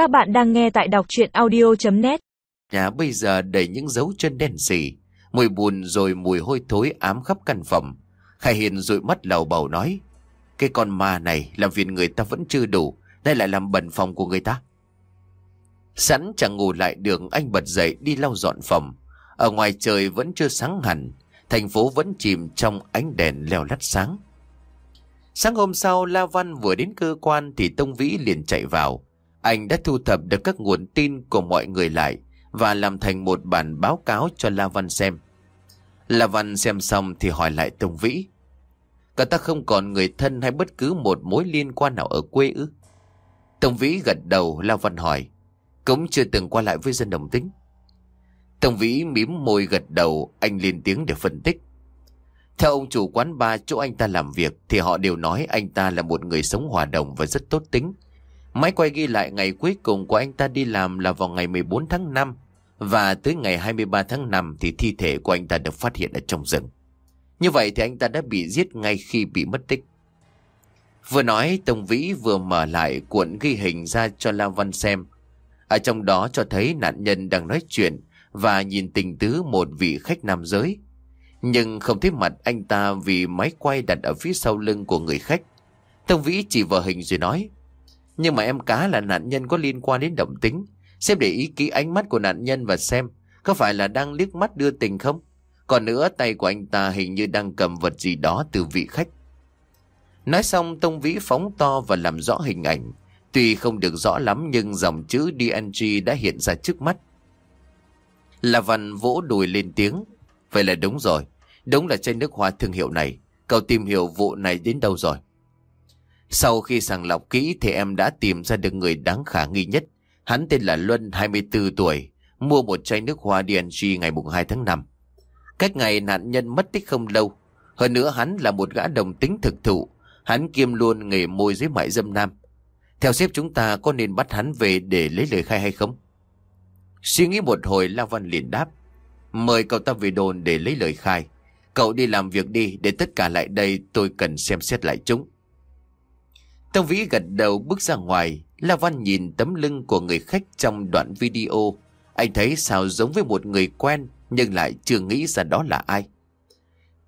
Các bạn đang nghe tại đọc chuyện audio.net Nhà bây giờ đầy những dấu chân đen xỉ, mùi bùn rồi mùi hôi thối ám khắp căn phòng. Khai Hiền rụi mắt lầu bầu nói, cái con ma này làm phiền người ta vẫn chưa đủ, nay lại làm bẩn phòng của người ta. Sẵn chẳng ngủ lại đường anh bật dậy đi lau dọn phòng. Ở ngoài trời vẫn chưa sáng hẳn, thành phố vẫn chìm trong ánh đèn leo lắt sáng. Sáng hôm sau, La Văn vừa đến cơ quan thì Tông Vĩ liền chạy vào. Anh đã thu thập được các nguồn tin của mọi người lại và làm thành một bản báo cáo cho La Văn xem. La Văn xem xong thì hỏi lại Tông Vĩ. Cả ta không còn người thân hay bất cứ một mối liên quan nào ở quê ư? Tông Vĩ gật đầu, La Văn hỏi. Cũng chưa từng qua lại với dân đồng tính. Tông Vĩ mím môi gật đầu, anh lên tiếng để phân tích. Theo ông chủ quán bar chỗ anh ta làm việc thì họ đều nói anh ta là một người sống hòa đồng và rất tốt tính. Máy quay ghi lại ngày cuối cùng của anh ta đi làm là vào ngày 14 tháng 5 và tới ngày 23 tháng 5 thì thi thể của anh ta được phát hiện ở trong rừng. Như vậy thì anh ta đã bị giết ngay khi bị mất tích. Vừa nói Tông Vĩ vừa mở lại cuộn ghi hình ra cho La Văn xem. Ở trong đó cho thấy nạn nhân đang nói chuyện và nhìn tình tứ một vị khách nam giới. Nhưng không thấy mặt anh ta vì máy quay đặt ở phía sau lưng của người khách. Tông Vĩ chỉ vào hình rồi nói. Nhưng mà em cá là nạn nhân có liên quan đến động tính. Xem để ý kỹ ánh mắt của nạn nhân và xem có phải là đang liếc mắt đưa tình không? Còn nữa, tay của anh ta hình như đang cầm vật gì đó từ vị khách. Nói xong, Tông Vĩ phóng to và làm rõ hình ảnh. Tuy không được rõ lắm, nhưng dòng chữ DNG đã hiện ra trước mắt. Là văn vỗ đùi lên tiếng. Vậy là đúng rồi. Đúng là chai nước hoa thương hiệu này. Cậu tìm hiểu vụ này đến đâu rồi? Sau khi sàng lọc kỹ thì em đã tìm ra được người đáng khả nghi nhất. Hắn tên là Luân, 24 tuổi, mua một chai nước hoa DNG ngày 2 tháng 5. Cách ngày nạn nhân mất tích không lâu. Hơn nữa hắn là một gã đồng tính thực thụ. Hắn kiêm luôn nghề môi giới mại dâm nam. Theo sếp chúng ta có nên bắt hắn về để lấy lời khai hay không? Suy nghĩ một hồi La Văn liền đáp. Mời cậu ta về đồn để lấy lời khai. Cậu đi làm việc đi để tất cả lại đây tôi cần xem xét lại chúng. Tông Vĩ gật đầu bước ra ngoài. La Văn nhìn tấm lưng của người khách trong đoạn video. Anh thấy sao giống với một người quen, nhưng lại chưa nghĩ ra đó là ai.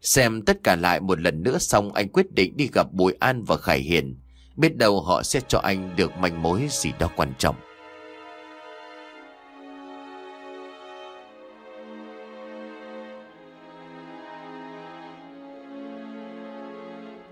Xem tất cả lại một lần nữa xong, anh quyết định đi gặp Bùi An và Khải Hiền. Biết đâu họ sẽ cho anh được manh mối gì đó quan trọng.